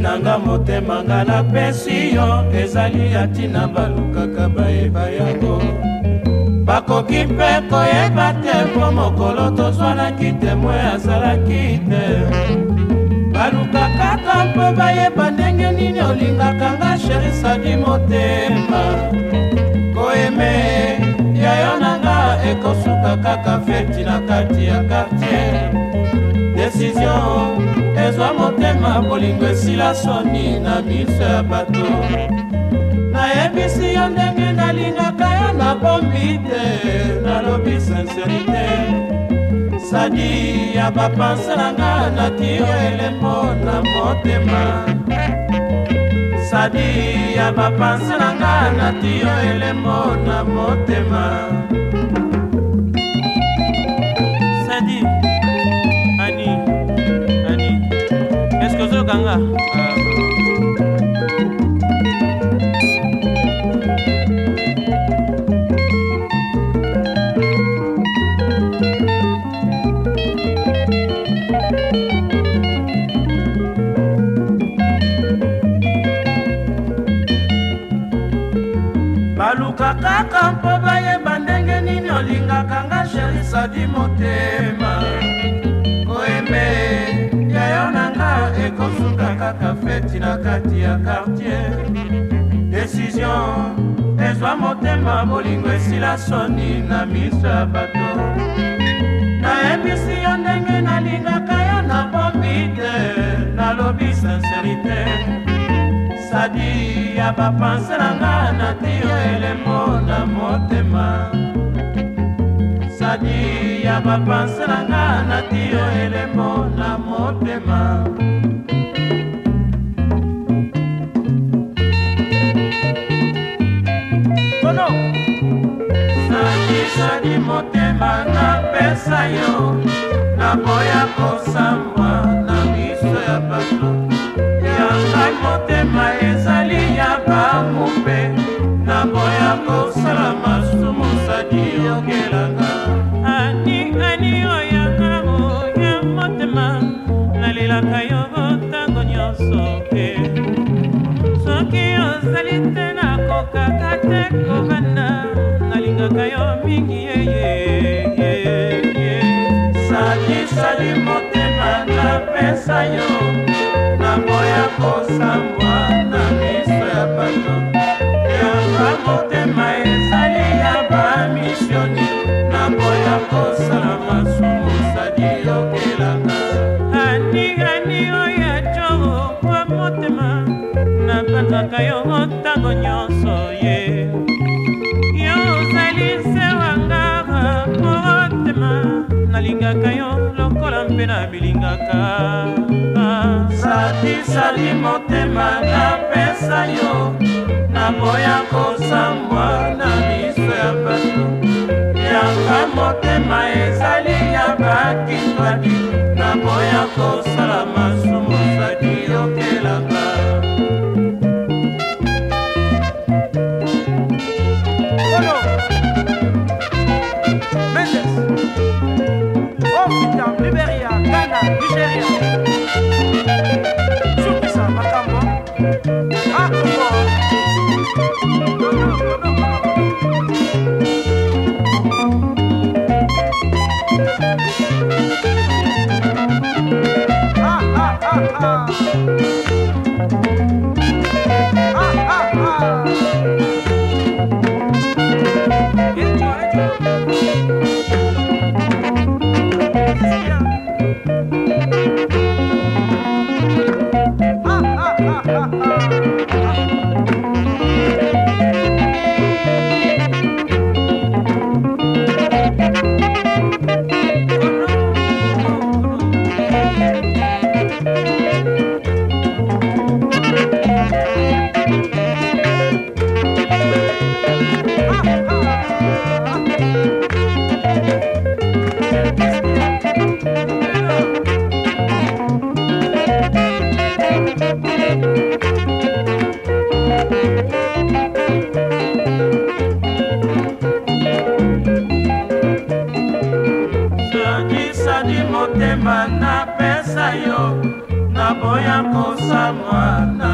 nanga motema nga napesi yo ezali ya ntina balukaka bayeba yango bakoki mpe koyeba te mpo mokolo tozwanaki temwe azalaki te balukaka ka mpo bayeba ndenge nini olingaka nga sherisadi motema koyeme yayo nanga ekosuka kaka feti na kati ya kartier desizio ezwa motema bolingo esila soni na miso ya bato nayebisi yo ndenge nalingaka yo nabombi te nalobi sincerité sadi ya bapanse na nga nati yo elembo na motema sadi ya bapanse na nga nati yo elembo na motema kanga baluka kaka mpo bayeba ndenge nini olingaka nga sherisa di motema ekosuka kaka feti na kati ya kartier desizio ezwa motema bolingo esila soni na miso ya bato nayebisi yo ndenge nalingaka yo na bombi te nalobi sincerité sadi ya bapanse na nga nati yo elemo na motema sadi ya bapanse na nga nati yo elemo motema napesa yo naboya kosambwa na miso ya bato yanga motema ezali ya bamu mpe naboya kosala masumu sadi yokelanga ani ani oyanga moya motema nalelaka yo ntango nyonso oyisali motema napesa yo na moya kosambwa na miso ya bato yanga motema ezali ya bamisioni na moya kosala masumu osali yokelanga anigani oyo ajogo kwa motema nabandaka yo ntango nyonso ye yeah. nalingaka yo lokola mpe nabilingaka sadisadi motema napesa yo na moya kosambwa na miso ya bato yanga motema e Ah, ah, ah, ah. ah. mwana